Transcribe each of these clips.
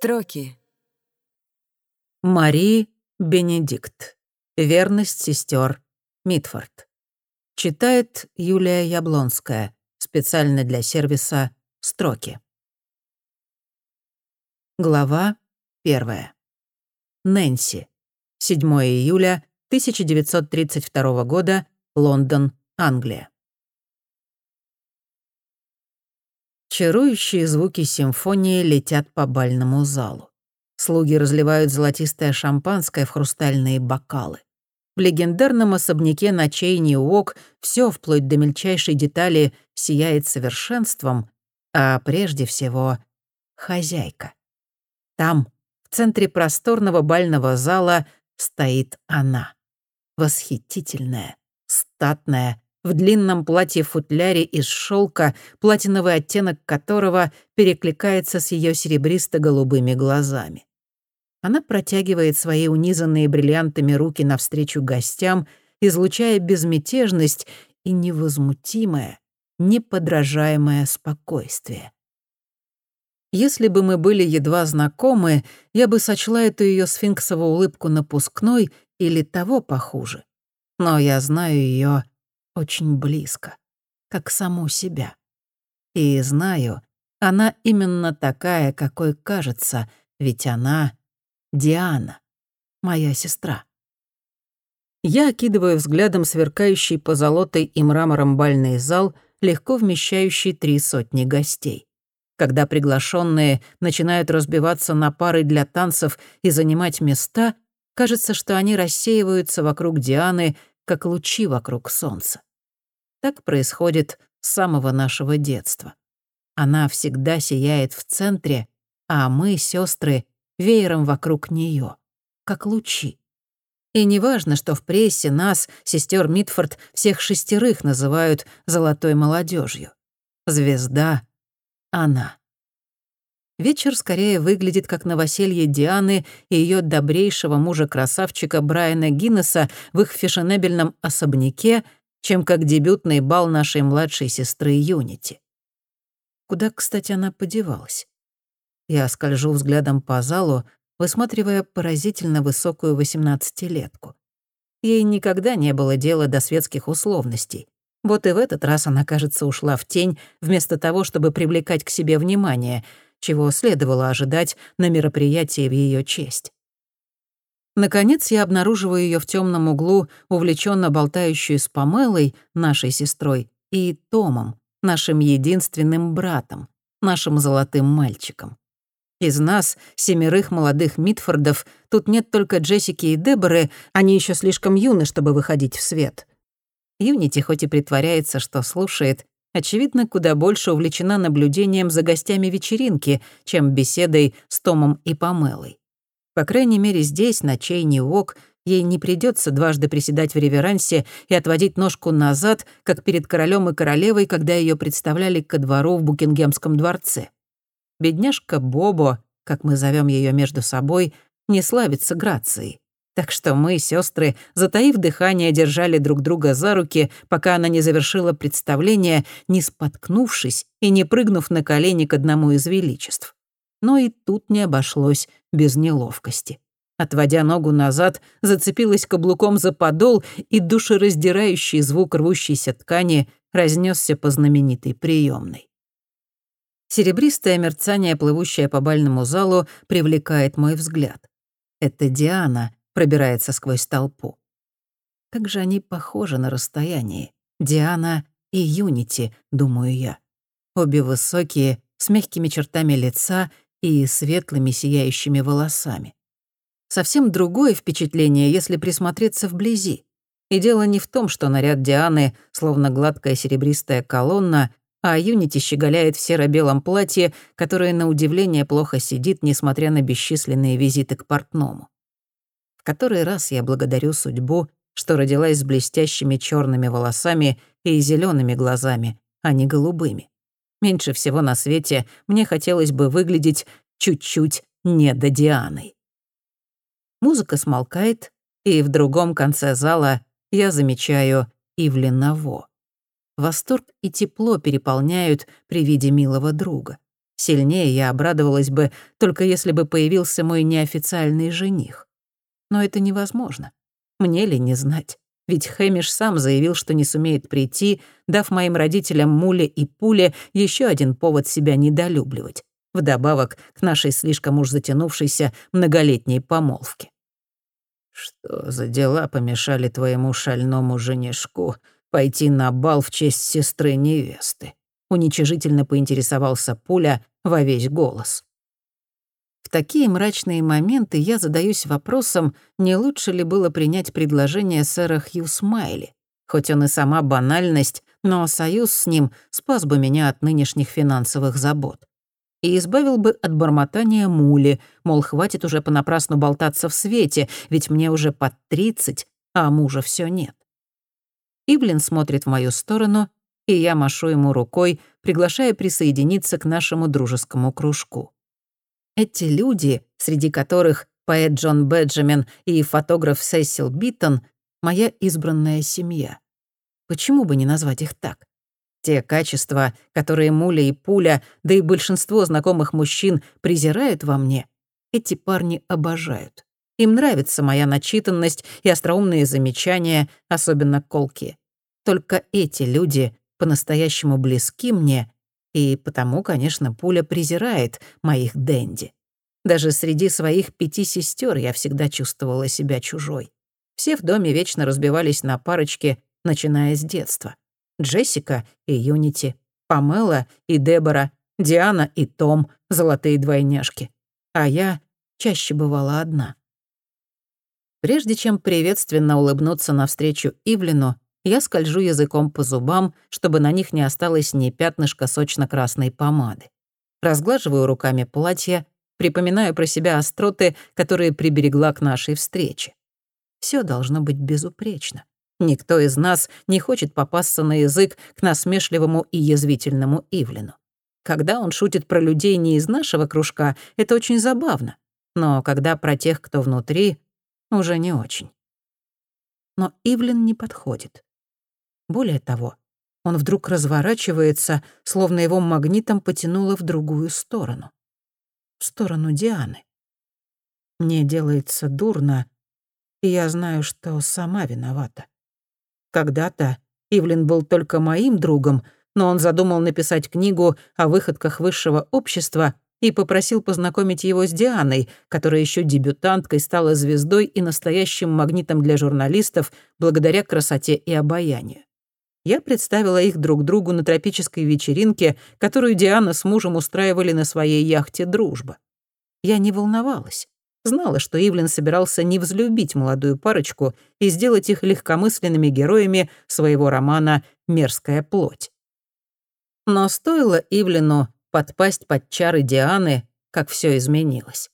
Строки. Мари Бенедикт. Верность сестер Митфорд. Читает Юлия Яблонская. Специально для сервиса «Строки». Глава первая. Нэнси. 7 июля 1932 года. Лондон, Англия. Чарующие звуки симфонии летят по бальному залу. Слуги разливают золотистое шампанское в хрустальные бокалы. В легендарном особняке ночей Ньюок все, вплоть до мельчайшей детали, сияет совершенством, а прежде всего — хозяйка. Там, в центре просторного бального зала, стоит она. Восхитительная, статная, в длинном платье-футляре из шелка, платиновый оттенок которого перекликается с ее серебристо-голубыми глазами. Она протягивает свои унизанные бриллиантами руки навстречу гостям, излучая безмятежность и невозмутимое, неподражаемое спокойствие. Если бы мы были едва знакомы, я бы сочла эту ее сфинксовую улыбку напускной или того похуже. Но я знаю ее очень близко, как саму себя. И знаю, она именно такая, какой кажется, ведь она — Диана, моя сестра. Я окидываю взглядом сверкающий позолотой и мрамором бальный зал, легко вмещающий три сотни гостей. Когда приглашенные начинают разбиваться на пары для танцев и занимать места, кажется, что они рассеиваются вокруг Дианы, как лучи вокруг солнца. Так происходит с самого нашего детства. Она всегда сияет в центре, а мы, сестры, веером вокруг нее, как лучи. И неважно, что в прессе нас, сестер Митфорд, всех шестерых называют «золотой молодежью. Звезда — она. Вечер скорее выглядит как новоселье Дианы и ее добрейшего мужа-красавчика Брайана Гиннесса в их фешенебельном особняке — чем как дебютный бал нашей младшей сестры Юнити. Куда, кстати, она подевалась? Я скольжу взглядом по залу, высматривая поразительно высокую восемнадцатилетку. Ей никогда не было дела до светских условностей. Вот и в этот раз она, кажется, ушла в тень, вместо того, чтобы привлекать к себе внимание, чего следовало ожидать на мероприятии в ее честь. Наконец я обнаруживаю ее в темном углу, увлеченно болтающую с Памелой, нашей сестрой, и Томом, нашим единственным братом, нашим золотым мальчиком. Из нас, семерых молодых Митфордов, тут нет только Джессики и Деборы, они еще слишком юны, чтобы выходить в свет. Юнити хоть и притворяется, что слушает, очевидно, куда больше увлечена наблюдением за гостями вечеринки, чем беседой с Томом и Памелой. По крайней мере, здесь, на чейни Уок, ей не придется дважды приседать в реверансе и отводить ножку назад, как перед королем и королевой, когда ее представляли ко двору в Букингемском дворце. Бедняжка Бобо, как мы зовем ее между собой, не славится грацией. Так что мы, сестры, затаив дыхание, держали друг друга за руки, пока она не завершила представление, не споткнувшись и не прыгнув на колени к одному из величеств. Но и тут не обошлось без неловкости. Отводя ногу назад, зацепилась каблуком за подол, и душераздирающий звук рвущейся ткани разнесся по знаменитой приемной. Серебристое мерцание, плывущее по бальному залу, привлекает мой взгляд. Это Диана пробирается сквозь толпу. Как же они похожи на расстоянии. Диана и Юнити, думаю я. Обе высокие, с мягкими чертами лица и светлыми сияющими волосами. Совсем другое впечатление, если присмотреться вблизи. И дело не в том, что наряд Дианы словно гладкая серебристая колонна, а Юнити щеголяет в серо-белом платье, которое на удивление плохо сидит, несмотря на бесчисленные визиты к портному. В который раз я благодарю судьбу, что родилась с блестящими черными волосами и зелеными глазами, а не голубыми. Меньше всего на свете мне хотелось бы выглядеть чуть-чуть не до Дианы. Музыка смолкает, и в другом конце зала я замечаю Ивлин. Восторг и тепло переполняют при виде милого друга. Сильнее я обрадовалась бы, только если бы появился мой неофициальный жених. Но это невозможно. Мне ли не знать? Ведь Хэмиш сам заявил, что не сумеет прийти, дав моим родителям Муле и Пуле еще один повод себя недолюбливать, вдобавок к нашей слишком уж затянувшейся многолетней помолвке. «Что за дела помешали твоему шальному женишку пойти на бал в честь сестры невесты?» Уничижительно поинтересовался Пуля во весь голос. В такие мрачные моменты я задаюсь вопросом, не лучше ли было принять предложение сэра Хью Смайли. Хоть он и сама банальность, но союз с ним спас бы меня от нынешних финансовых забот. И избавил бы от бормотания мули, мол, хватит уже понапрасну болтаться в свете, ведь мне уже под тридцать, а мужа все нет. Ивлин смотрит в мою сторону, и я машу ему рукой, приглашая присоединиться к нашему дружескому кружку. Эти люди, среди которых поэт Джон Бетджемен и фотограф Сесил Битон, моя избранная семья. Почему бы не назвать их так? Те качества, которые Муля и Пуля, да и большинство знакомых мужчин презирают во мне, эти парни обожают. Им нравится моя начитанность и остроумные замечания, особенно колки. Только эти люди по-настоящему близки мне и потому, конечно, пуля презирает моих Дэнди. Даже среди своих пяти сестер я всегда чувствовала себя чужой. Все в доме вечно разбивались на парочки, начиная с детства. Джессика и Юнити, Памела и Дебора, Диана и Том, золотые двойняшки. А я чаще бывала одна. Прежде чем приветственно улыбнуться навстречу Ивлину, я скольжу языком по зубам, чтобы на них не осталось ни пятнышка сочно-красной помады. Разглаживаю руками платье, припоминаю про себя остроты, которые приберегла к нашей встрече. Все должно быть безупречно. Никто из нас не хочет попасться на язык к насмешливому и язвительному Ивлину. Когда он шутит про людей не из нашего кружка, это очень забавно. Но когда про тех, кто внутри, уже не очень. Но Ивлин не подходит. Более того, он вдруг разворачивается, словно его магнитом потянуло в другую сторону. В сторону Дианы. Мне делается дурно, и я знаю, что сама виновата. Когда-то Ивлин был только моим другом, но он задумал написать книгу о выходках высшего общества и попросил познакомить его с Дианой, которая еще дебютанткой стала звездой и настоящим магнитом для журналистов благодаря красоте и обаянию я представила их друг другу на тропической вечеринке, которую Диана с мужем устраивали на своей яхте «Дружба». Я не волновалась. Знала, что Ивлин собирался не взлюбить молодую парочку и сделать их легкомысленными героями своего романа «Мерзкая плоть». Но стоило Ивлину подпасть под чары Дианы, как все изменилось.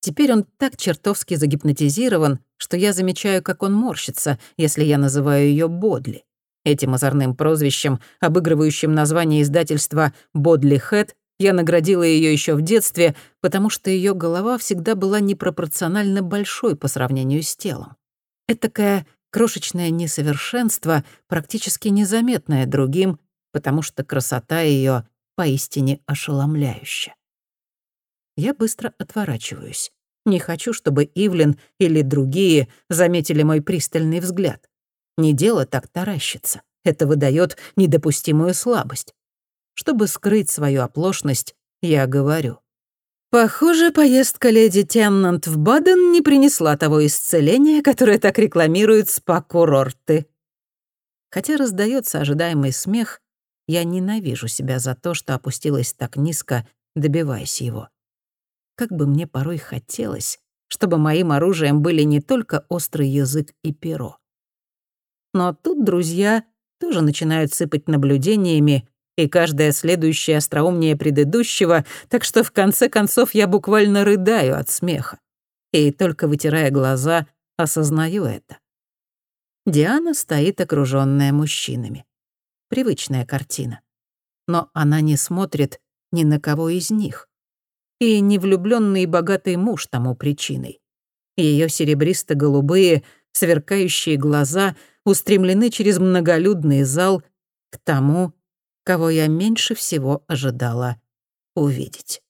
Теперь он так чертовски загипнотизирован, что я замечаю, как он морщится, если я называю ее Бодли. Этим озорным прозвищем, обыгрывающим название издательства «Бодли Хэт», я наградила ее еще в детстве, потому что ее голова всегда была непропорционально большой по сравнению с телом. Этакое крошечное несовершенство, практически незаметное другим, потому что красота ее поистине ошеломляющая. Я быстро отворачиваюсь. Не хочу, чтобы Ивлин или другие заметили мой пристальный взгляд. Не дело так таращиться. Это выдает недопустимую слабость. Чтобы скрыть свою оплошность, я говорю. Похоже, поездка леди Теннант в Баден не принесла того исцеления, которое так рекламируют спа-курорты. Хотя раздается ожидаемый смех, я ненавижу себя за то, что опустилась так низко, добиваясь его. Как бы мне порой хотелось, чтобы моим оружием были не только острый язык и перо. Но тут друзья тоже начинают сыпать наблюдениями, и каждая следующая остроумнее предыдущего, так что в конце концов я буквально рыдаю от смеха. И только вытирая глаза, осознаю это. Диана стоит окружённая мужчинами. Привычная картина. Но она не смотрит ни на кого из них. И не влюблённый и богатый муж тому причиной. Её серебристо-голубые, сверкающие глаза — устремлены через многолюдный зал к тому, кого я меньше всего ожидала увидеть.